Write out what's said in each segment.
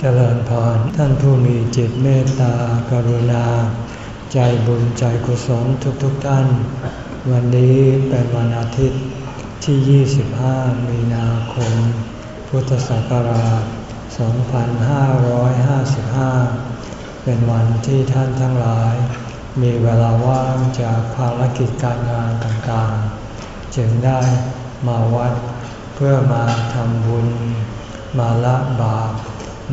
เจริญพรท่านผู้มีจิตเมตตากรุณา ใจบุญใจกุศลทุกๆทท่าน วันนี้เป็นวันอาทิตย์ที่ 25 มีนาคม พุทธศักราช 2555 เป็นวันที่ท่านทั้งหลาย มีเวลาว่างจากภารกิจการงานต่างๆ จึงได้มาวัดเพื่อมาทำบุญ มาละบาป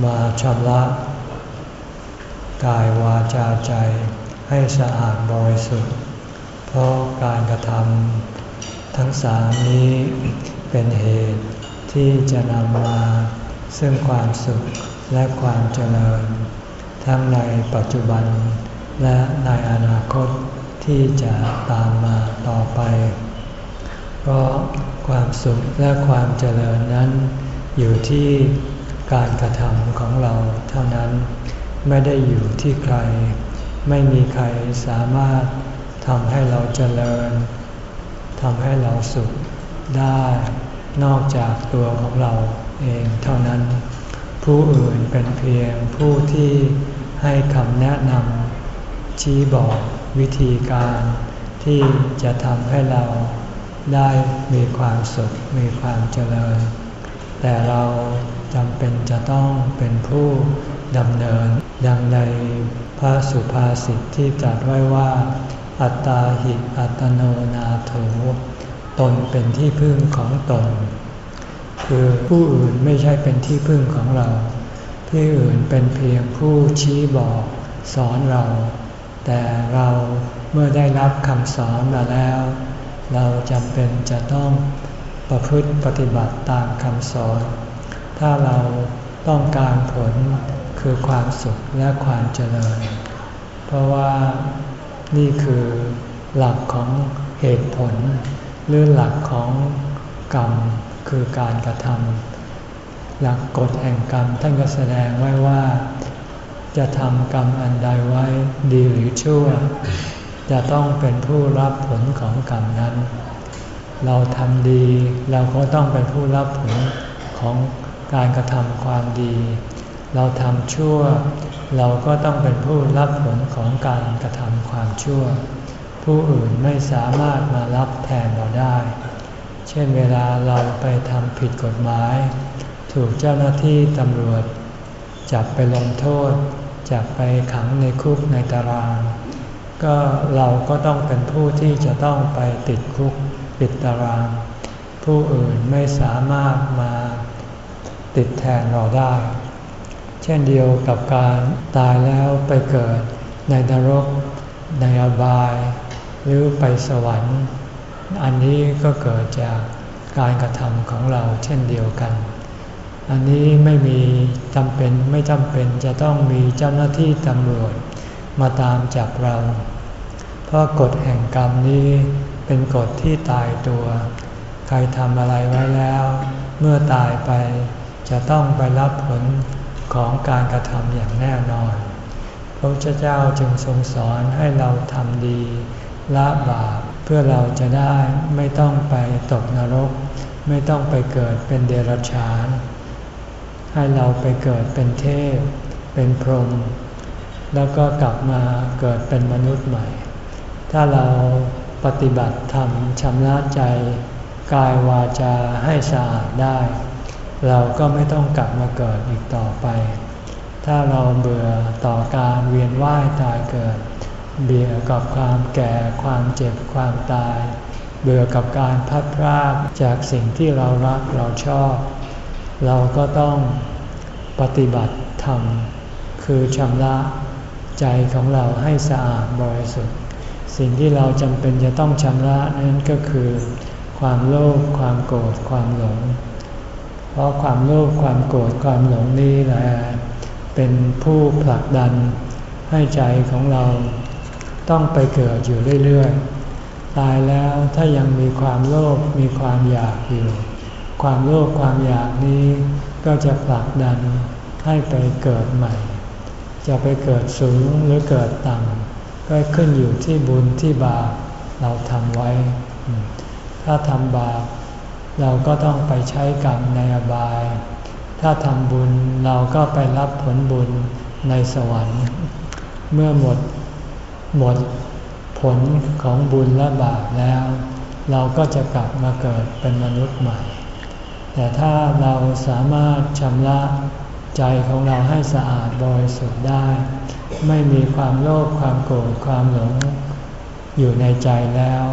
มาชำระกายวาจาใจให้สะอาดบริสุทธิ์ เพราะการกระทำทั้งสามนี้เป็นเหตุที่จะนำมาซึ่งความสุขและความเจริญ ทั้งในปัจจุบันและในอนาคตที่จะตามมาต่อไป เพราะความสุขและความเจริญนั้นอยู่ที่ การกระทำของเราเท่านั้นไม่ได้อยู่ที่ใคร ไม่มีใครสามารถทำให้เราเจริญทำให้เราสุขได้นอกจากตัวของเราเองเท่านั้น ผู้อื่นเป็นเพียงผู้ที่ให้คำแนะนำชี้บอกวิธีการที่จะทำให้เราได้มีความสุขมีความเจริญ แต่เรา จำเป็นจะต้องเป็นผู้ดำเนินดังในพระสุภาษิตที่ตรัสไว้ว่า อัตตาหิอัตโนนาโถตนเป็นที่พึ่งของตน คือผู้อื่นไม่ใช่เป็นที่พึ่งของเรา ที่อื่นเป็นเพียงผู้ชี้บอกสอนเรา แต่เราเมื่อได้รับคำสอนมาแล้ว เราจำเป็นจะต้องประพฤติปฏิบัติตามคำสอน ถ้าเราต้องการผลคือความสุขและความเจริญ เพราะว่านี่คือหลักของเหตุผล หรือหลักของกรรมคือการกระทำหลักกฎแห่งกรรมท่านก็แสดงไว้ว่า จะทำกรรมอันใดไว้ดีหรือชั่ว จะต้องเป็นผู้รับผลของกรรมนั้น เราทำดีเราก็ต้องเป็นผู้รับผลของ การกระทำความดี เราทำชั่ว เราก็ต้องเป็นผู้รับผลของการกระทำความชั่ว ผู้อื่นไม่สามารถมารับแทนเราได้ เช่นเวลาเราไปทำผิดกฎหมาย ถูกเจ้าหน้าที่ตำรวจ จับไปลงโทษ จับไปขังในคุกในตาราง ก็เราก็ต้องเป็นผู้ที่จะต้องไปติดคุกปิดตาราง ผู้อื่นไม่สามารถมา ติดแทนเราได้ เช่นเดียวกับการตายแล้วไปเกิดในนรก ในอบาย หรือไปสวรรค์ อันนี้ก็เกิดจากการกระทำของเราเช่นเดียวกัน อันนี้ไม่มีจำเป็นไม่จำเป็นจะต้องมีเจ้าหน้าที่ตำรวจมาตามจับเรา เพราะกฎแห่งกรรมนี้เป็นกฎที่ตายตัว ใครทำอะไรไว้แล้ว เมื่อตายไป จะต้องไปรับผลของการกระทำอย่างแน่นอน พระพุทธเจ้าจึงทรงสอนให้เราทำดีละบาปเพื่อเราจะได้ไม่ต้องไปตกนรก ไม่ต้องไปเกิดเป็นเดรัจฉาน ให้เราไปเกิดเป็นเทพ เป็นพรหมแล้วก็กลับมาเกิดเป็นมนุษย์ใหม่ ถ้าเราปฏิบัติธรรมชำระใจ กายวาจาให้สะอาดได้ เราก็ไม่ต้องกลับมาเกิดอีกต่อไป ถ้าเราเบื่อต่อการเวียนว่ายตายเกิด เบื่อกับความแก่ความเจ็บความตาย เบื่อกับการพัดพรากจากสิ่งที่เรารักเราชอบ เราก็ต้องปฏิบัติธรรม คือชำระใจของเราให้สะอาดบริสุทธิ์ สิ่งที่เราจำเป็นจะต้องชำระนั้นก็คือ ความโลภความโกรธความหลง เพราะความโลภความโกรธความหลงนี้แหละเป็นผู้ผลักดันให้ใจของเราต้องไปเกิดอยู่เรื่อยๆ ตายแล้วถ้ายังมีความโลภมีความอยากอยู่ ความโลภความอยากนี้ก็จะผลักดันให้ไปเกิดใหม่ จะไปเกิดสูงหรือเกิดต่ำก็ขึ้นอยู่ที่บุญที่บาปเราทำไว้ ถ้าทำบาป เราก็ต้องไปใช้กรรมในอบายถถ้าทำบุญเราก็ไปรับผลบุญในสวรรค์ เมื่อหมดหมดผลของบุญและบาปแล้ว เราก็จะกลับมาเกิดเป็นมนุษย์ใหม่ แต่ถ้าเราสามารถชำระใจของเราให้สะอาดบริสุทธิ์ได้ ไม่มีความโลภความโกรธความหลงอยู่ในใจแล้ว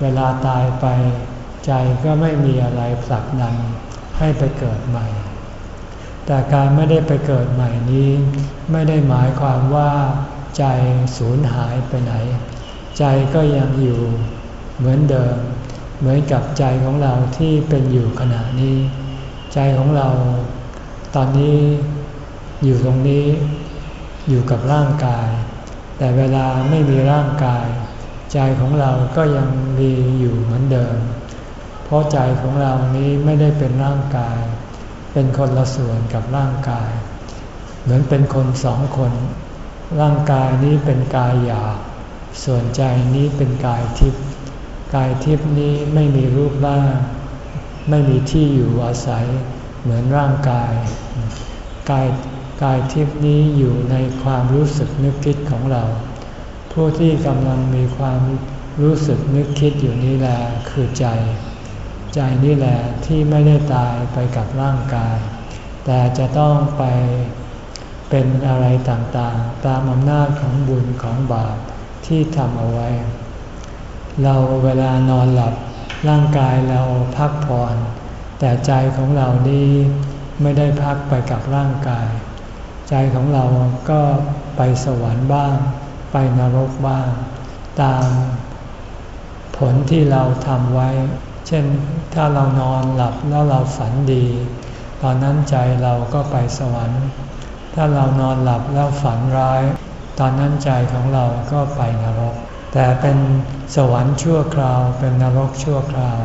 เวลาตายไป ใจก็ไม่มีอะไรผลักดันให้ไปเกิดใหม่ แต่การไม่ได้ไปเกิดใหม่นี้ ไม่ได้หมายความว่า ใจสูญหายไปไหน ใจก็ยังอยู่เหมือนเดิม เหมือนกับใจของเราที่เป็นอยู่ขณะนี้ ใจของเรา ตอนนี้อยู่ตรงนี้อยู่กับร่างกาย แต่เวลาไม่มีร่างกาย ใจของเราก็ยังมีอยู่เหมือนเดิม ราะใจของเรานี้ไม่ได้เป็นร่างกาย เป็นคนละส่วนกับร่างกาย เหมือนเป็นคนสองคน ร่างกายนี้เป็นกายหยาบส่วนใจนี้เป็นกายทิพย์กายทิพย์นี้ไม่มีรูปร่าง ไม่มีที่อยู่อาศัย เหมือนร่างกาย กายกายทิพย์นี้อยู่ในความรู้สึกนึกคิดของเรา ผู้ที่กำลังมีความรู้สึกนึกคิดอยู่นี่แหละคือใจ ใจนี่แหละที่ไม่ได้ตายไปกับร่างกาย แต่จะต้องไปเป็นอะไรต่างๆ ตามอำนาจของบุญของบาปที่ทำเอาไว้ เราเวลานอนหลับร่างกายเราพักผ่อน แต่ใจของเรานี่ไม่ได้พักไปกับร่างกาย ใจของเราก็ไปสวรรค์บ้าง ไปนรกบ้าง ตามผลที่เราทำไว้ เช่นถ้าเรานอนหลับแล้วเราฝันดี ตอนนั้นใจเราก็ไปสวรรค์ ถ้าเรานอนหลับแล้วฝันร้าย ตอนนั้นใจของเราก็ไปนรก แต่เป็นสวรรค์ชั่วคราว เป็นนรกชั่วคราว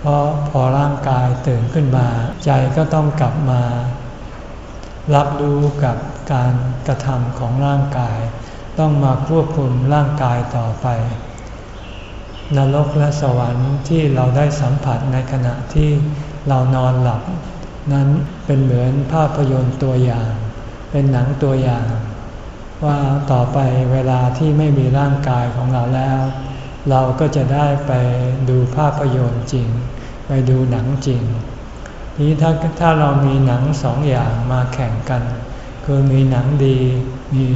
เพราะพอร่างกายตื่นขึ้นมา ใจก็ต้องกลับมา รับรู้กับการกระทำของร่างกาย ต้องมาควบคุมร่างกายต่อไป นรกและสวรรค์ที่เราได้สัมผัสในขณะที่เรานอนหลับ นั้นเป็นเหมือนภาพยนตร์ตัวอย่าง เป็นหนังตัวอย่าง ว่าต่อไปเวลาที่ไม่มีร่างกายของเราแล้ว เราก็จะได้ไปดูภาพยนตร์จริง ไปดูหนังจริง นี้ถ้าถ้าเรามีหนังสองอย่างมาแข่งกัน คือมีหนังดีมี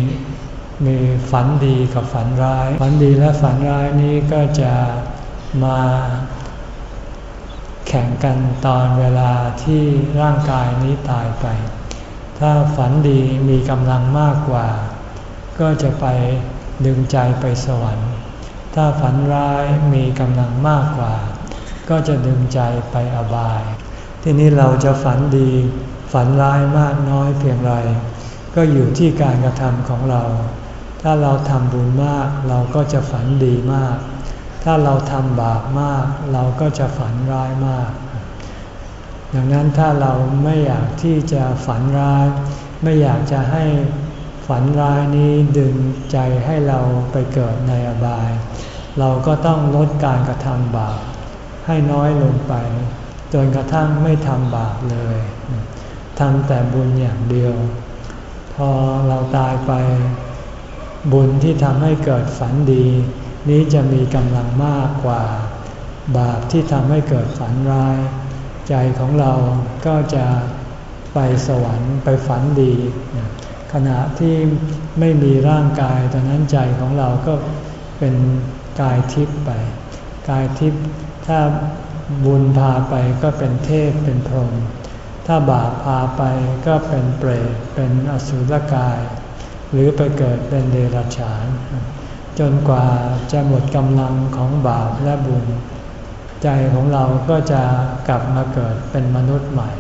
มีฝันดีกับฝันร้าย ฝันดีและฝันร้ายนี้ก็จะมาแข่งกันตอนเวลาที่ร่างกายนี้ตายไป ถ้าฝันดีมีกำลังมากกว่า ก็จะไปดึงใจไปสวรรค์ ถ้าฝันร้ายมีกำลังมากกว่า ก็จะดึงใจไปอบาย ที่นี้เราจะฝันดี ฝันร้ายมากน้อยเพียงไร ก็อยู่ที่การกระทำของเรา ถ้าเราทำบุญมากเราก็จะฝันดีมาก ถ้าเราทำบาปมาก เราก็จะฝันร้ายมาก ดังนั้นถ้าเราไม่อยากที่จะฝันร้าย ไม่อยากจะให้ฝันร้ายนี้ดึงใจให้เราไปเกิดในอบาย เราก็ต้องลดการกระทำบาปให้น้อยลงไป จนกระทั่งไม่ทำบาปเลยทำแต่บุญอย่างเดียว พอเราตายไป บุญที่ทำให้เกิดฝันดี นี้จะมีกำลังมากกว่า บาปที่ทำให้เกิดฝันร้าย ใจของเราก็จะไปสวรรค์ไปฝันดี ขณะที่ไม่มีร่างกายตอนนั้นใจของเราก็เป็นกายทิพย์ไป กายทิพย์ถ้าบุญพาไปก็เป็นเทพเป็นพรหมถ้าบาปพาไปก็เป็นเปรตเป็นอสุรกาย หรือไปเกิดเป็นเดรัจฉาน จนกว่าจะหมดกำลังของบาปและบุญ ใจของเราก็จะกลับมาเกิดเป็นมนุษย์ใหม่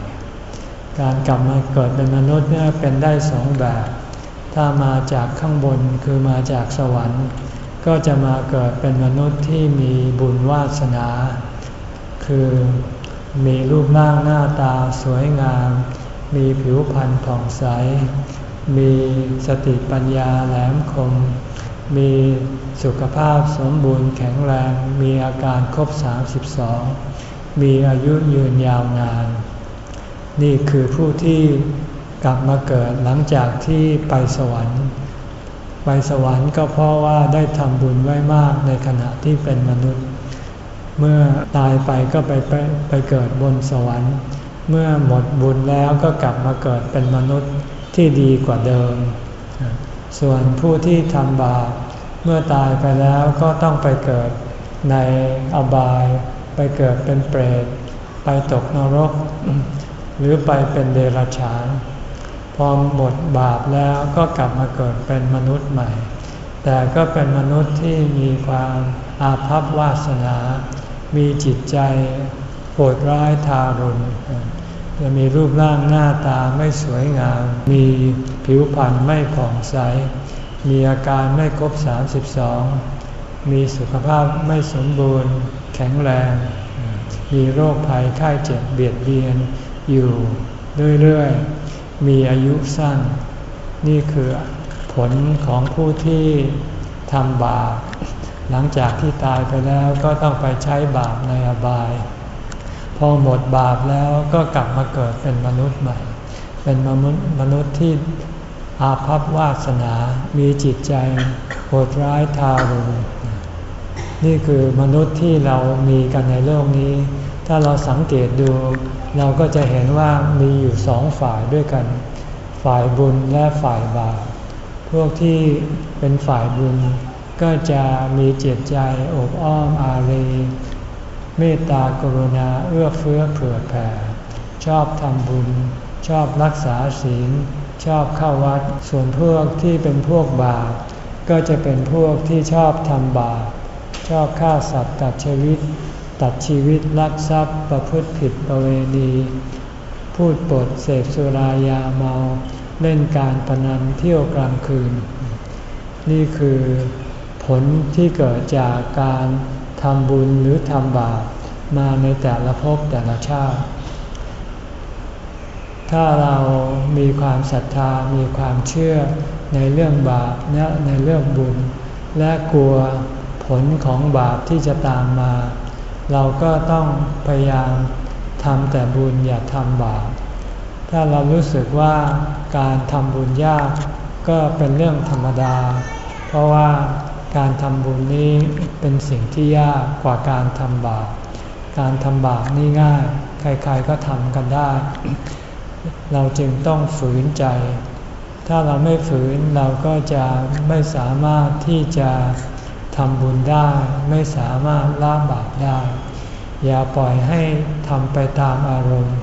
การกลับมาเกิดเป็นมนุษย์เนี่ยเป็นได้สองแบบ ถ้ามาจากข้างบนคือมาจากสวรรค์ ก็จะมาเกิดเป็นมนุษย์ที่มีบุญวาสนา คือมีรูปร่างหน้าตาสวยงาม มีผิวพรรณผ่องใส มีสติปัญญาแหลมคม มีสุขภาพสมบูรณ์แข็งแรง มีอาการครบ 32 มีอายุยืนยาวนาน นี่คือผู้ที่กลับมาเกิดหลังจากที่ไปสวรรค์ ไปสวรรค์ก็เพราะว่าได้ทำบุญไว้มากในขณะที่เป็นมนุษย์ เมื่อตายไปก็ไปไปไปเกิดบนสวรรค์ เมื่อหมดบุญแล้วก็กลับมาเกิดเป็นมนุษย์ ที่ดีกว่าเดิม ส่วนผู้ที่ทำบาปเมื่อตายไปแล้วก็ต้องไปเกิดในอบาย ไปเกิดเป็นเปรต ไปตกนรก หรือไปเป็นเดรัจฉาน พอหมดบาปแล้วก็กลับมาเกิดเป็นมนุษย์ใหม่ แต่ก็เป็นมนุษย์ที่มีความอาภัพวาสนา มีจิตใจโหดร้ายทารุณ จะมีรูปร่างหน้าตาไม่สวยงาม มีผิวพรรณไม่ผ่องใส มีอาการไม่ครบ 32 มีสุขภาพไม่สมบูรณ์ แข็งแรง มีโรคภัยไข้เจ็บเบียดเบียนอยู่เรื่อยๆ มีอายุสั้น นี่คือผลของผู้ที่ทำบาป หลังจากที่ตายไปแล้วก็ต้องไปใช้บาปในอบาย อหมดบาปแล้วก็กลับมาเกิดเป็นมนุษย์ใหม่ เป็นมนุษย์มนุษย์ที่อาภัพวาสนา มีจิตใจโหดร้ายทารุณนี่คือมนุษย์ที่เรามีกันในโลกนี้ ถ้าเราสังเกตดู เราก็จะเห็นว่ามีอยู่สองฝ่ายด้วยกัน ฝ่ายบุญและฝ่ายบาป พวกที่เป็นฝ่ายบุญก็จะมีจิตใจอบอ้อมอารี เมตตากรุณาเอื้อเฟื้อเผื่อแผ่ ชอบทำบุญ ชอบรักษาศีล ชอบเข้าวัด ส่วนพวกที่เป็นพวกบาปก็จะเป็นพวกที่ชอบทำบาปชอบฆ่าสัตว์ตัดชีวิต ตัดชีวิตลักทรัพย์ประพฤติผิดประเวณี พูดปดเสพสุรายาเมา เล่นการพนันเที่ยวกลางคืน นี่คือผลที่เกิดจากการ ทำบุญหรือทำบาปมาในแต่ละภพแต่ละชาติ ถ้าเรามีความศรัทธา มีความเชื่อในเรื่องบาปและในเรื่องบุญ และกลัวผลของบาปที่จะตามมา เราก็ต้องพยายามทำแต่บุญอย่าทำบาป ถ้าเรารู้สึกว่าการทำบุญยากก็เป็นเรื่องธรรมดา เพราะว่า การทำบุญนี้เป็นสิ่งที่ยากกว่าการทำบาป การทำบาปนี่ง่าย ใครๆก็ทำกันได้ เราจึงต้องฝืนใจ ถ้าเราไม่ฝืนเราก็จะไม่สามารถที่จะทำบุญได้ ไม่สามารถละบาปได้ อย่าปล่อยให้ทำไปตามอารมณ์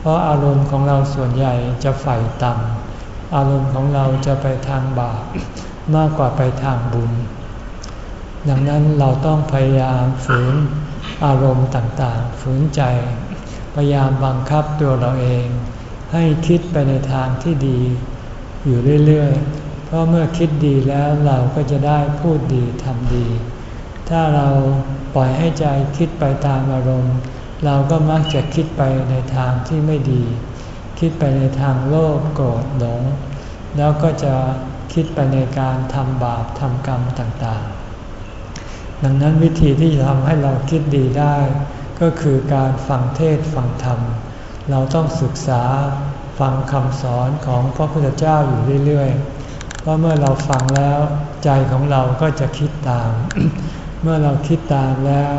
เพราะอารมณ์ของเราส่วนใหญ่จะใฝ่ต่ำอารมณ์ของเราจะไปทางบาปมากกว่าไปทางบุญ ดังนั้นเราต้องพยายามฝืนอารมณ์ต่างๆ ฝืนใจ พยายามบังคับตัวเราเอง ให้คิดไปในทางที่ดี อยู่เรื่อยๆ เพราะเมื่อคิดดีแล้วเราก็จะได้พูดดีทำดี ถ้าเราปล่อยให้ใจคิดไปตามอารมณ์ เราก็มักจะคิดไปในทางที่ไม่ดี คิดไปในทางโลภโกรธหลง แล้วก็จะคิดไปในการทำบาปทำกรรมต่างๆ ดังนั้นวิธีที่จะทำให้เราคิดดีได้ ก็คือการฟังเทศฟังธรรม เราต้องศึกษาฟังคำสอนของพระพุทธเจ้าอยู่เรื่อยๆ เพราะเมื่อเราฟังแล้วใจของเราก็จะคิดตาม เมื่อเราคิดตามแล้ว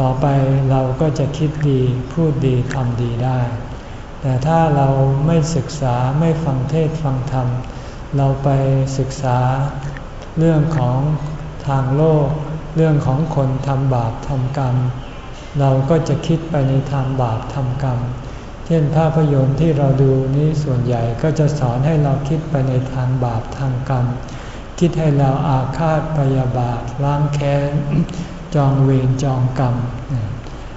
ต่อไปเราก็จะคิดดีพูดดีทำดีได้ แต่ถ้าเราไม่ศึกษาไม่ฟังเทศฟังธรรม เราไปศึกษาเรื่องของทางโลก เรื่องของคนทำบาปทำกรรม เราก็จะคิดไปในทางบาปทำกรรม เช่นภาพยนตร์ที่เราดูนี้ส่วนใหญ่ก็จะสอนให้เราคิดไปในทางบาปทางกรรม คิดให้เราอาฆาตปยาบาทล้างแค้น จองเวรจองกรรม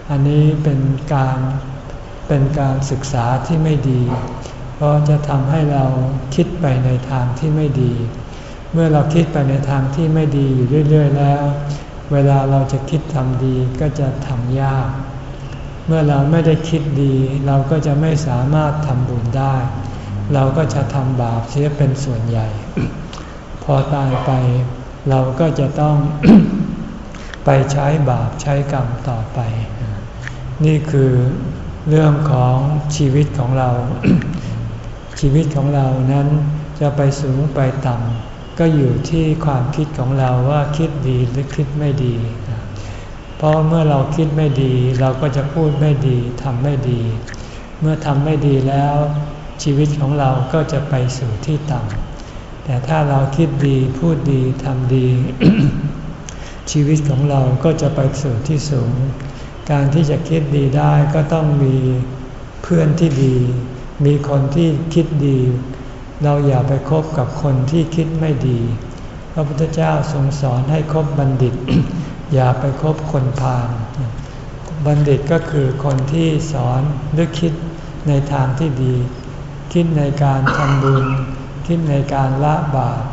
อันนี้เป็นการเป็นการศึกษาที่ไม่ดี เพราะจะทำให้เราคิดไปในทางที่ไม่ดี เมื่อเราคิดไปในทางที่ไม่ดีอยู่เรื่อย ๆ แล้ว เวลาเราจะคิดทำดีก็จะทำยาก เมื่อเราไม่ได้คิดดี เราก็จะไม่สามารถทำบุญได้ เราก็จะทำบาปเสียเป็นส่วนใหญ่ พอตายไปเราก็จะต้องไปใช้บาปใช้กรรมต่อไป นี่คือเรื่องของชีวิตของเรา ชีวิตของเรานั้นจะไปสูงไปต่ำ ก็อยู่ที่ความคิดของเราว่าคิดดีหรือคิดไม่ดี เพราะเมื่อเราคิดไม่ดีเราก็จะพูดไม่ดีทำไม่ดี เมื่อทำไม่ดีแล้ว ชีวิตของเราก็จะไปสู่ที่ต่ำแต่ถ้าเราคิดดีพูดดีทำดี ชีวิตของเราก็จะไปสู่ที่สูง การที่จะคิดดีได้ก็ต้องมีเพื่อนที่ดี มีคนที่คิดดี เราอย่าไปคบกับคนที่คิดไม่ดี พระพุทธเจ้าทรงสอนให้คบบัณฑิต อย่าไปคบคนพาลบัณฑิตก็คือคนที่สอนหรือคิดในทางที่ดี คิดในการทำบุญ คิดในการละบาป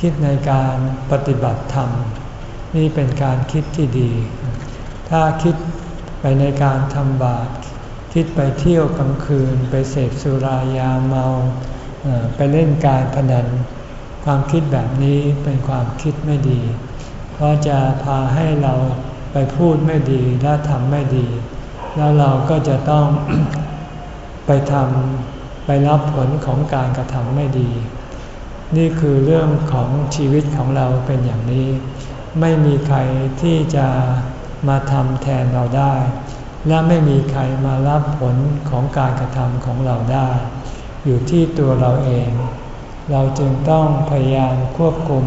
คิดในการปฏิบัติธรรม นี่เป็นการคิดที่ดี ถ้าคิดไปในการทำบาปคิดไปเที่ยวกลางคืน ไปเสพสุรายาเมา ไปเล่นการพนัน ความคิดแบบนี้เป็นความคิดไม่ดี เพราะจะพาให้เราไปพูดไม่ดีและทำไม่ดี แล้วเราก็จะต้องไปทำไปรับผลของการกระทำไม่ดี นี่คือเรื่องของชีวิตของเราเป็นอย่างนี้ ไม่มีใครที่จะมาทำแทนเราได้ และไม่มีใครมารับผลของการกระทำของเราได้ อยู่ที่ตัวเราเอง เราจึงต้องพยายามควบคุม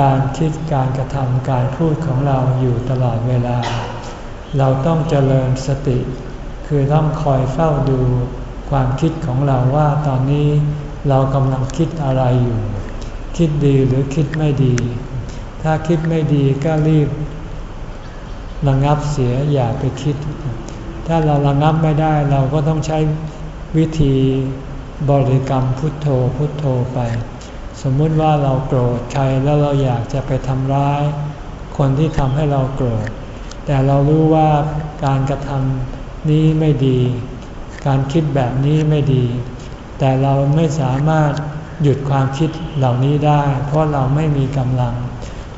การคิดการกระทำการพูดของเราอยู่ตลอดเวลา เราต้องเจริญสติ คือต้องคอยเฝ้าดูความคิดของเราว่าตอนนี้เรากำลังคิดอะไรอยู่ คิดดีหรือคิดไม่ดี ถ้าคิดไม่ดีก็รีบระงับเสียอย่าไปคิด ถ้าเราระงับไม่ได้เราก็ต้องใช้ วิธีบริกรรมพุทโธพุทโธไป สมมุติว่าเราโกรธใครแล้วเราอยากจะไปทำร้าย คนที่ทำให้เราโกรธ แต่เรารู้ว่าการกระทำนี้ไม่ดี การคิดแบบนี้ไม่ดี แต่เราไม่สามารถหยุดความคิดเหล่านี้ได้ เพราะเราไม่มีกำลัง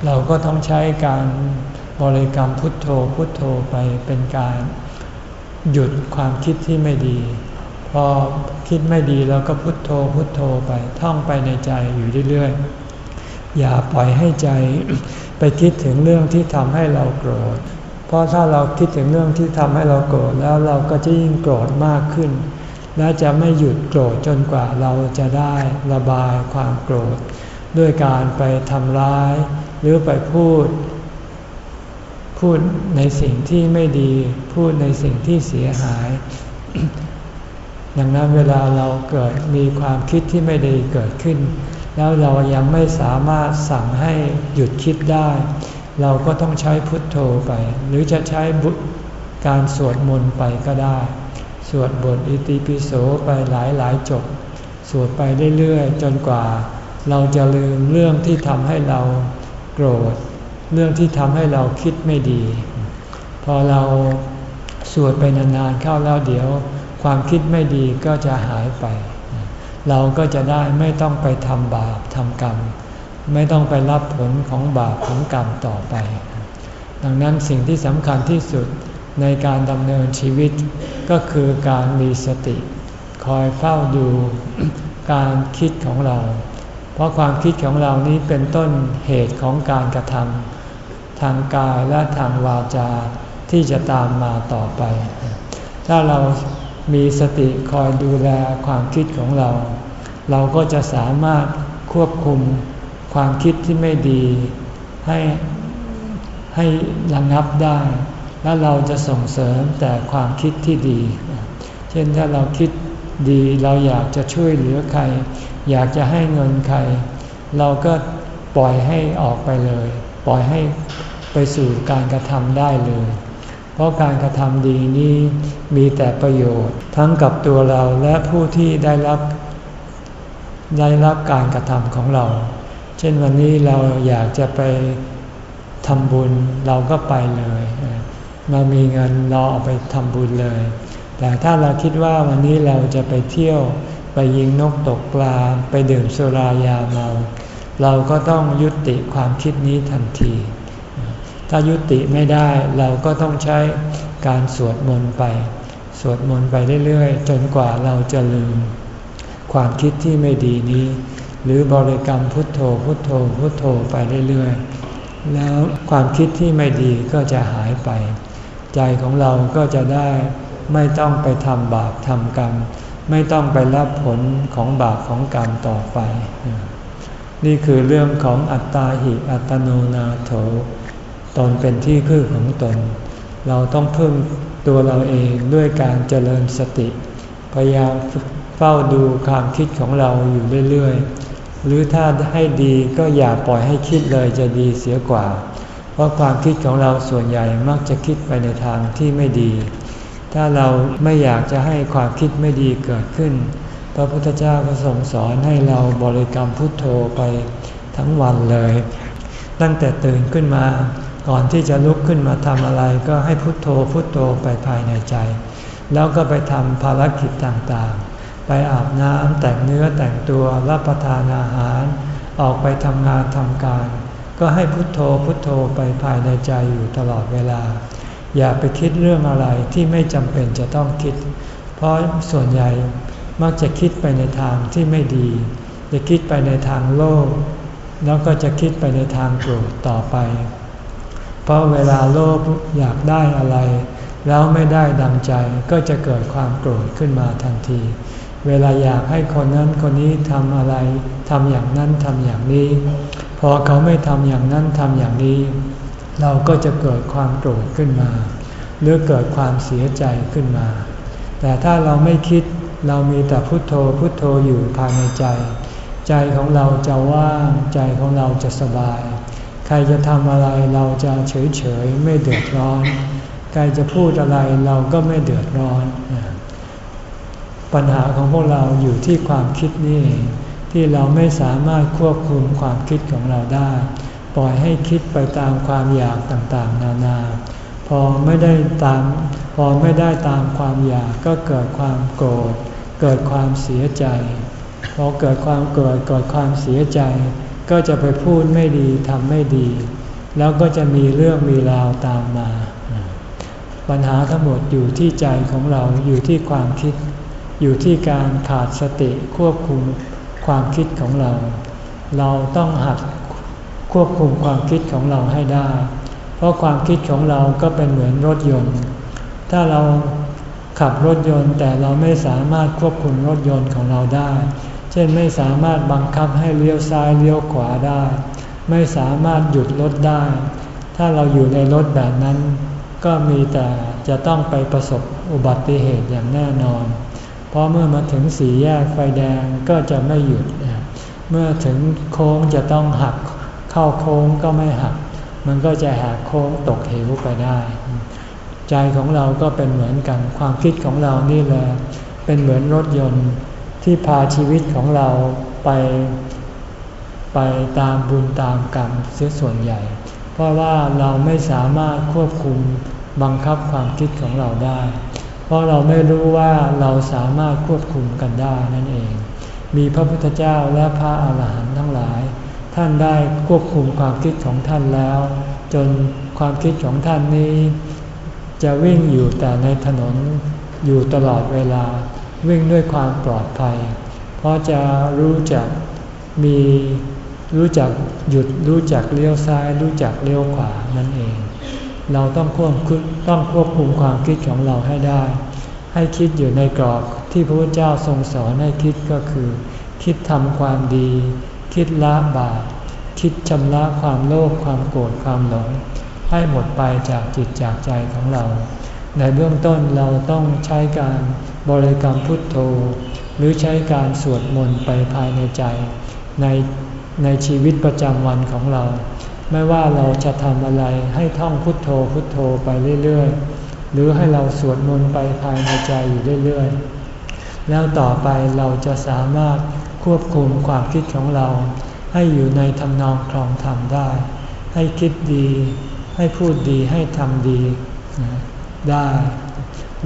เราก็ต้องใช้การบริกรรมพุทโธพุทโธไปเป็นการหยุดความคิดที่ไม่ดี พอคิดไม่ดีเราก็พุโทโธพุโทโธไปท่องไปในใจอยู่เรื่อยๆ อย่าปล่อยให้ใจไปคิดถึงเรื่องที่ทำให้เราโกรธ เพราะถ้าเราคิดถึงเรื่องที่ทำให้เราโกรธแล้วเราก็จะยิ่งโกรธมากขึ้น และจะไม่หยุดโกรธจนกว่าเราจะได้ระบายความโกรธ ด้วยการไปทำร้าย หรือไปพูด พูดในสิ่งที่ไม่ดี พูดในสิ่งที่เสียหาย ดังนั้นเวลาเราเกิดมีความคิดที่ไม่ดีเกิดขึ้น แล้วเรายังไม่สามารถสั่งให้หยุดคิดได้ เราก็ต้องใช้พุทโธไป หรือจะใช้บุการสวดมนต์ไปก็ได้ สวดบทอิติปิโสไปหลายหลายจบ สวดไปเรื่อยๆ จนกว่า เราจะลืมเรื่องที่ทำให้เราโกรธ เรื่องที่ทำให้เราคิดไม่ดี พอเราสวดไปนานๆเข้าแล้วเดี๋ยว ความคิดไม่ดีก็จะหายไป เราก็จะได้ไม่ต้องไปทำบาปทำกรรม ไม่ต้องไปรับผลของบาปของกรรมต่อไป ดังนั้นสิ่งที่สำคัญที่สุดในการดำเนินชีวิตก็คือการมีสติ คอยเฝ้าดูการคิดของเรา เพราะความคิดของเรานี้เป็นต้นเหตุของการกระทำทางกายและทางวาจาที่จะตามมาต่อไป ถ้าเรา มีสติคอยดูแลความคิดของเรา เราก็จะสามารถควบคุมความคิดที่ไม่ดีให้ให้ระงับได้ แล้วเราจะส่งเสริมแต่ความคิดที่ดี เช่นถ้าเราคิดดีเราอยากจะช่วยเหลือใคร อยากจะให้เงินใคร เราก็ปล่อยให้ออกไปเลย ปล่อยให้ไปสู่การกระทำได้เลย เพราะการกระทำดีนี้มีแต่ประโยชน์ ทั้งกับตัวเราและผู้ที่ได้รับ ได้รับการกระทำของเรา เช่นวันนี้เราอยากจะไปทำบุญเราก็ไปเลย เรามีเงินเราเอาไปทำบุญเลย แต่ถ้าเราคิดว่าวันนี้เราจะไปเที่ยวไปยิงนกตกปลาไปดื่มสุรายาเมา เราก็ต้องยุติความคิดนี้ทันที ถ้ายุติไม่ได้เราก็ต้องใช้การสวดมนต์ไป สวดมนต์ไปเรื่อยๆ จนกว่าเราจะลืม ความคิดที่ไม่ดีนี้ หรือบริกรรมพุทโธพุทโธพุทโธไปเรื่อยๆ แล้วความคิดที่ไม่ดีก็จะหายไป ใจของเราก็จะได้ไม่ต้องไปทำบาปทำกรรม ไม่ต้องไปรับผลของบาปของกรรมต่อไป นี่คือเรื่องของอัตตาหิอัตโนนาโถ ตนเป็นที่พึ่งของตน เราต้องพึ่งตัวเราเองด้วยการเจริญสติ พยายามเฝ้าดูความคิดของเราอยู่เรื่อยๆ หรือถ้าให้ดีก็อย่าปล่อยให้คิดเลยจะดีเสียกว่า เพราะความคิดของเราส่วนใหญ่มักจะคิดไปในทางที่ไม่ดี ถ้าเราไม่อยากจะให้ความคิดไม่ดีเกิดขึ้น พระพุทธเจ้าก็ทรงสอนให้เราบริกรรมพุทโธไปทั้งวันเลย ตั้งแต่ตื่นขึ้นมา ก่อนที่จะลุกขึ้นมาทำอะไรก็ให้พุโทโธพุโทโธไปภายในใจ แล้วก็ไปทำภารกิจต่างๆ ไปอาบน้ำแต่งเนื้อแต่งตัวรับประทานอาหาร ออกไปทำงานทำการ ก็ให้พุโทโธพุโทโธไปภายในใจอยู่ตลอดเวลา อย่าไปคิดเรื่องอะไรที่ไม่จำเป็นจะต้องคิด เพราะส่วนใหญ่มักจะคิดไปในทางที่ไม่ดี จะคิดไปในทางโลภแล้วก็จะคิดไปในทางโกรธต่อไป เพราะเวลาโลภอยากได้อะไร แล้วไม่ได้ดังใจก็จะเกิดความโกรธขึ้นมาทันที เวลาอยากให้คนนั้นคนนี้ทำอะไรทำอย่างนั้นทำอย่างนี้ พอเขาไม่ทำอย่างนั้นทำอย่างนี้ เราก็จะเกิดความโกรธขึ้นมา หรือเกิดความเสียใจขึ้นมา แต่ถ้าเราไม่คิดเรามีแต่พุโทโธพุโทโธอยู่ภายในใจ ใจของเราจะว่างใจของเราจะสบาย ใครจะทำอะไรเราจะเฉยเฉยไม่เดือดร้อน ใครจะพูดอะไรเราก็ไม่เดือดร้อน ปัญหาของพวกเราอยู่ที่ความคิดนี่ ที่เราไม่สามารถควบคุมความคิดของเราได้ ปล่อยให้คิดไปตามความอยากต่างๆ นานา พอไม่ได้ตามพอไม่ได้ตามความอยากก็เกิดความโกรธเกิดความเสียใจ พอเกิดความโกรธเกิดความเสียใจ ก็จะไปพูดไม่ดีทำไม่ดี แล้วก็จะมีเรื่องมีราวตามมา ปัญหาทั้งหมดอยู่ที่ใจของเราอยู่ที่ความคิด อยู่ที่การขาดสติควบคุมความคิดของเรา เราต้องหัดควบคุมความคิดของเราให้ได้ เพราะความคิดของเราก็เป็นเหมือนรถยนต์ ถ้าเราขับรถยนต์แต่เราไม่สามารถควบคุมรถยนต์ของเราได้ เช่นไม่สามารถบังคับให้เลี้ยวซ้ายเลี้ยวขวาได้ ไม่สามารถหยุดรถได้ ถ้าเราอยู่ในรถแบบนั้น ก็มีแต่จะต้องไปประสบอุบัติเหตุอย่างแน่นอน เพราะเมื่อมาถึงสี่แยกไฟแดงก็จะไม่หยุด เมื่อถึงโค้งจะต้องหัก เข้าโค้งก็ไม่หัก มันก็จะหักโค้งตกเหวไปได้ ใจของเราก็เป็นเหมือนกัน ความคิดของเรานี่แหละเป็นเหมือนรถยนต์ ที่พาชีวิตของเราไป ไปตามบุญตามกรรมเสียส่วนใหญ่ เพราะว่าเราไม่สามารถควบคุมบังคับความคิดของเราได้ เพราะเราไม่รู้ว่าเราสามารถควบคุมกันได้นั่นเอง มีพระพุทธเจ้าและพระอาหารหันต์ทั้งหลาย ท่านได้ควบคุมความคิดของท่านแล้ว จนความคิดของท่านนี้ จะวิ่งอยู่แต่ในถนนอยู่ตลอดเวลา วิ่งด้วยความปลอดภัย เพราะจะรู้จักมีรู้จักหยุดรู้จักเลี้ยวซ้าย รู้จักเลี้ยวขวานั่นเอง เราต้องควบคุมต้องควบคุมความคิดของเราให้ได้ ให้คิดอยู่ในกรอบที่พระพุทธเจ้าทรงสอนให้คิดก็คือ คิดทำความดี คิดละบาปคิดชำระความโลภความโกรธความหลง ให้หมดไปจากจิตจากใจของเรา ในเบื้องต้นเราต้องใช้การ บริกรรมพุทโธ หรือใช้การสวดมนต์ไปภายในใจ ในในชีวิตประจำวันของเรา ไม่ว่าเราจะทำอะไรให้ท่องพุทโธพุทโธไปเรื่อยๆ หรือให้เราสวดมนต์ไปภายในใจอยู่เรื่อยๆ แล้วต่อไปเราจะสามารถควบคุมความคิดของเรา ให้อยู่ในทำนองครองธรรมได้ ให้คิดดี ให้พูดดีให้ทำดีได้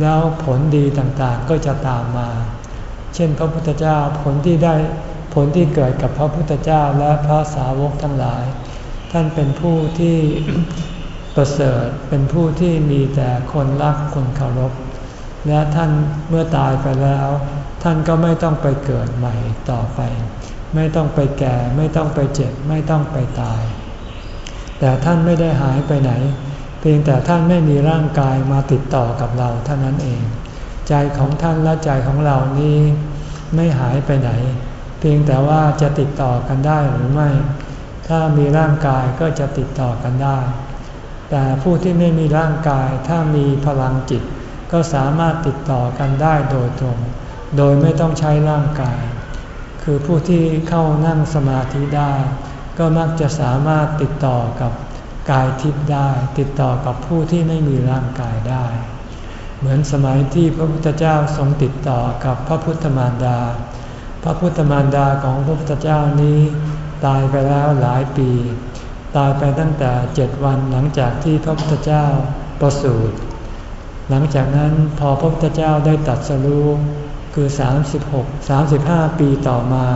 แล้วผลดีต่างๆก็จะตามมา เช่นพระพุทธเจ้าผลที่ได้ผลที่เกิดกับพระพุทธเจ้าและพระสาวกทั้งหลาย ท่านเป็นผู้ที่ประเสริฐเป็นผู้ที่มีแต่คนรักคนเคารพ และท่านเมื่อตายไปแล้ว ท่านก็ไม่ต้องไปเกิดใหม่ต่อไป ไม่ต้องไปแก่ไม่ต้องไปเจ็บ ไม่ต้องไปตาย แต่ท่านไม่ได้หายไปไหน เพียงแต่ท่านไม่มีร่างกายมาติดต่อกับเราเท่านั้นเอง ใจของท่านและใจของเรานี้ไม่หายไปไหน เพียงแต่ว่าจะติดต่อกันได้หรือไม่ ถ้ามีร่างกายก็จะติดต่อกันได้ แต่ผู้ที่ไม่มีร่างกายถ้ามีพลังจิต ก็สามารถติดต่อกันได้โดยตรง โดยไม่ต้องใช้ร่างกาย คือผู้ที่เข้านั่งสมาธิได้ ก็มักจะสามารถติดต่อกับ กายทิพย์ได้ ติดต่อกับผู้ที่ไม่มีร่างกายได้ เหมือนสมัยที่พระพุทธเจ้าทรงติดต่อกับพระพุทธมารดา พระพุทธมารดาของพระพุทธเจ้านี้ตายไปแล้วหลายปี ตายไปตั้งแต่เจ็ดวันหลังจากที่พระพุทธเจ้าประสูติหลังจากนั้นพอพระพุทธเจ้าได้ตัดสรู้คือ 36 35 ปีต่อมา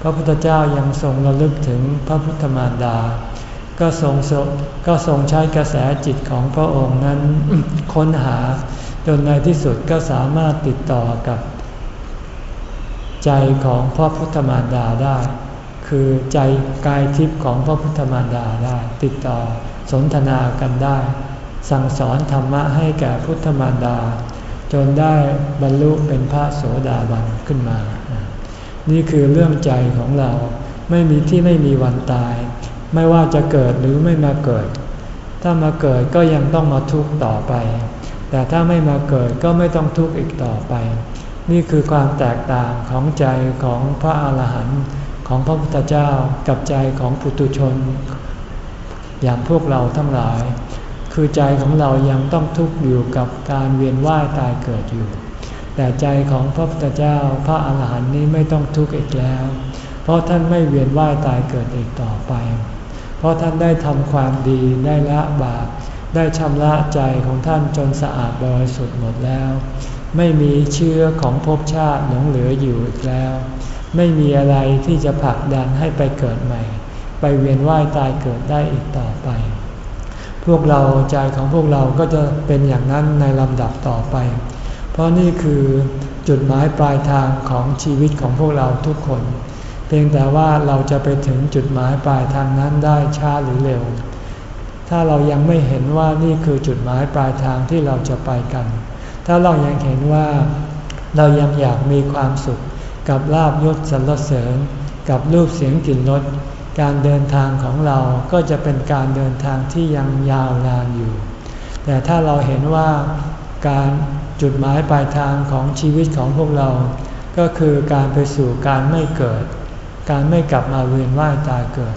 พระพุทธเจ้ายังทรงระลึกถึงพระพุทธมารดา ก็ทรงก็ทรงใช้กระแสจิตของพระองค์นั้นค้นหา จนในที่สุดก็สามารถติดต่อกับ ใจของพระพุทธมารดาได้ คือใจกายทิพย์ของพระพุทธมารดาได้ ติดต่อสนทนากันได้ สั่งสอนธรรมะให้แก่พุทธมารดา จนได้บรรลุเป็นพระโสดาบันขึ้นมา นี่คือเรื่องใจของเราไม่มีที่ไม่มีวันตาย ไม่ว่าจะเกิดหรือไม่มาเกิด ถ้ามาเกิดก็ยังต้องมาทุกข์ต่อไป แต่ถ้าไม่มาเกิดก็ไม่ต้องทุกข์อีกต่อไป นี่คือความแตกต่างของใจของพระอาหารหันต์ของพระพุทธเจ้ากับใจของปุตุชน อย่างพวกเราทั้งหลาย คือใจของเรายังต้องทุกข์อยู่กับการเวียนว่ายตายเกิดอยู่ แต่ใจของพระพุทธเจ้าพระอาหารหันต์นี้ไม่ต้องทุกข์อีกแล้ว เพราะท่านไม่เวียนว่ายตายเกิดอีกต่อไป ราะท่านได้ทำความดีได้ละบาปได้ชำระใจของท่านจนสะอาดบริสุทธิ์หมดแล้ว ไม่มีเชื้อของภพชาติหลงเหลืออยู่อีกแล้ว ไม่มีอะไรที่จะผลักดันให้ไปเกิดใหม่ ไปเวียนว่ายตายเกิดได้อีกต่อไป พวกเราใจของพวกเราก็จะเป็นอย่างนั้นในลำดับต่อไป เพราะนี่คือจุดหมายปลายทางของชีวิตของพวกเราทุกคน พียงแต่ว่าเราจะไปถึงจุดหมายปลายทางนั้นได้ช้าหรือเร็ว ถ้าเรายังไม่เห็นว่านี่คือจุดหมายปลายทางที่เราจะไปกัน ถ้าเรายังเห็นว่าเรายังอยากมีความสุขกับลาบยศสรรเสริญ กับรูปเสียงกลิ่นรสการเดินทางของเราก็จะเป็นการเดินทางที่ยังยาวนานอยู่ แต่ถ้าเราเห็นว่าการจุดหมายปลายทางของชีวิตของพวกเรา ก็คือการไปสู่การไม่เกิด การไม่กลับมาเวียนว่ายตายเกิด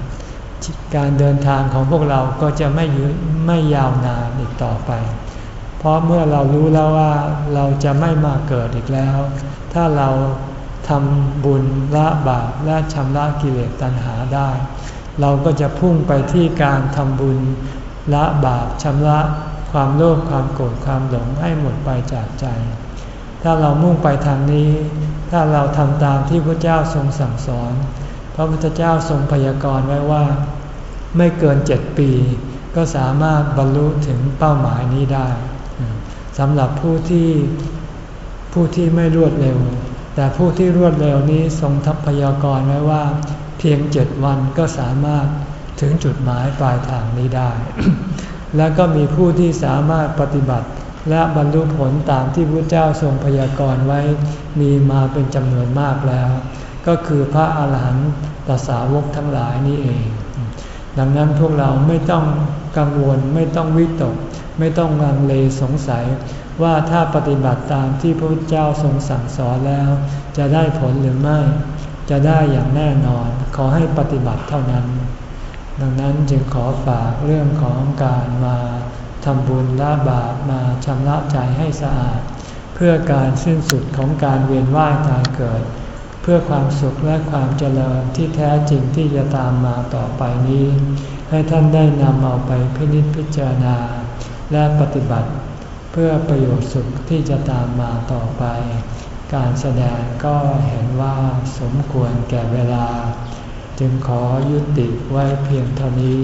การเดินทางของพวกเราก็จะไม่ยืดไม่ยาวนานอีกต่อไป เพราะเมื่อเรารู้แล้วว่าเราจะไม่มาเกิดอีกแล้ว ถ้าเราทำบุญละบาปและชำระกิเลสตัณหาได้ เราก็จะพุ่งไปที่การทำบุญละบาปชำระความโลภความโกรธความหลงให้หมดไปจากใจ ถ้าเรามุ่งไปทางนี้ ถ้าเราทำตามที่พระเจ้าทรงสั่งสอน พระพุทธเจ้าทรงพยากรณ์ไว้ว่า ไม่เกินเจ็ดปี ก็สามารถบรรลุถึงเป้าหมายนี้ได้สำหรับผู้ที่ผู้ที่ไม่รวดเร็ว แต่ผู้ที่รวดเร็วนี้ทรงทัพพยากรณ์ไว้ว่า เพียงเจ็ดวันก็สามารถถึงจุดหมายปลายทางนี้ได้ และก็มีผู้ที่สามารถปฏิบัติ และบรรลุผลตามที่พระเจ้าทรงพยากรณ์ไว้มีมาเป็นจำนวนมากแล้ว ก็คือพระอาหารหันตสาวกทั้งหลายนี่เอง ดังนั้นพวกเราไม่ต้องกังวลไม่ต้องวิตก ไม่ต้องลังเลสงสัยว่าถ้าปฏิบัติตามที่พระเจ้าทรงสั่งสอนแล้ว จะได้ผลหรือไม่ จะได้อย่างแน่นอน ขอให้ปฏิบัติเท่านั้น ดังนั้นจึงขอฝากเรื่องของการมา ทำบุญละบาปมาชำระใจให้สะอาด เพื่อการสิ้นสุดของการเวียนว่ายตายเกิด เพื่อความสุขและความเจริญที่แท้จริงที่จะตามมาต่อไปนี้ ให้ท่านได้นำเอาไปพินิจพิจารณา และปฏิบัติ เพื่อประโยชน์สุขที่จะตามมาต่อไป การแสดงก็เห็นว่าสมควรแก่เวลา จึงขอยุติไว้เพียงเท่านี้